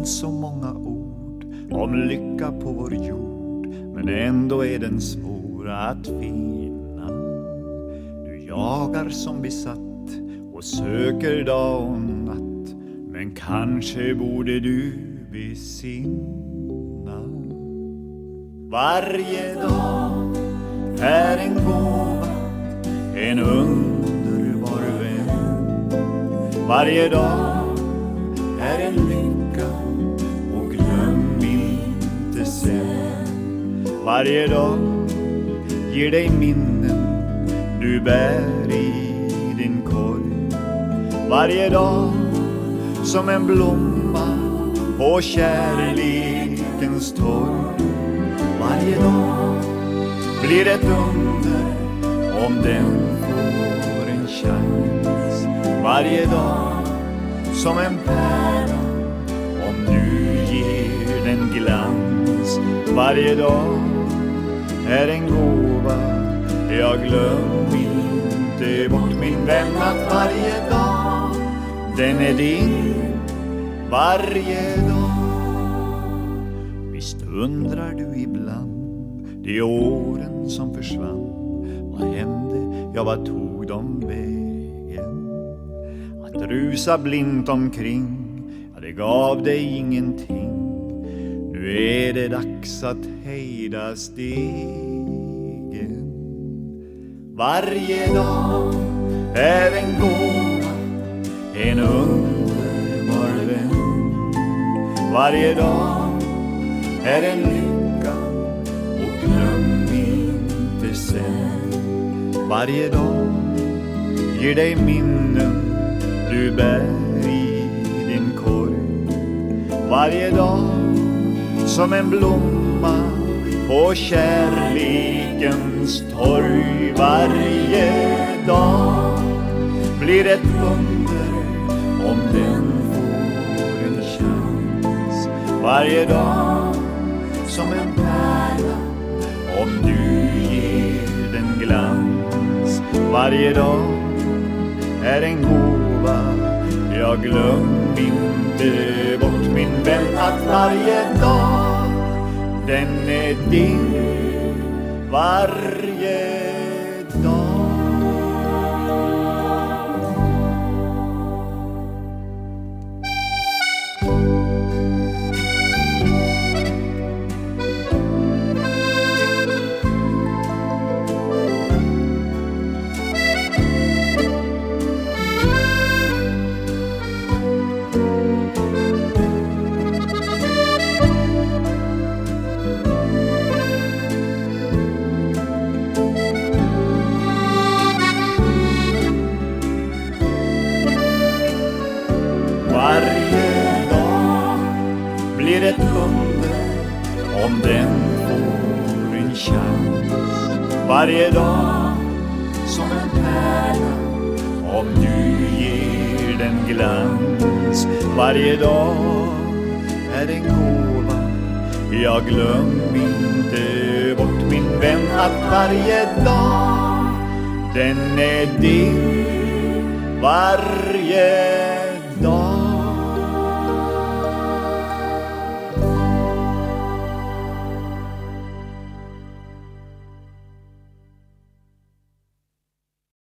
finns så många ord om lycka på vår jord men ändå är den svår att finna. Du jagar som besatt och söker dag och natt men kanske borde du besinna. Varje dag är en gåva, en underbar vän. Varje dag Varje dag ger dig minnen du bär i din korg. Varje dag som en blomma på kärlekens torg. Varje dag blir ett under om den får en chans. Varje dag som en pärla om du ger den glans. Varje dag är en gåva, jag glöm inte bort min vän att varje dag den är din, varje dag. Visst undrar du ibland de åren som försvann, vad hände, ja vad tog de vägen? Att rusa blint omkring, ja det gav dig ingenting. Nu är det dags att hejda stegen. Varje dag är en gåva, en underbar vän. Varje dag är en lycka och glöm inte sen. Varje dag ger dig minnen du bär i din korg. Varje dag som en blomma på kärlekens torg. Varje dag blir ett under om den får en chans. Varje dag som en pärla om du ger den glans. Varje dag är en gåva, jag glöm inte bort min vän att varje dag den är din, varje blir om den får en chans. Varje dag som en pärla om du ger den glans. Varje dag är en gåva, jag glöm inte bort min vän att varje dag den är din, varje dag.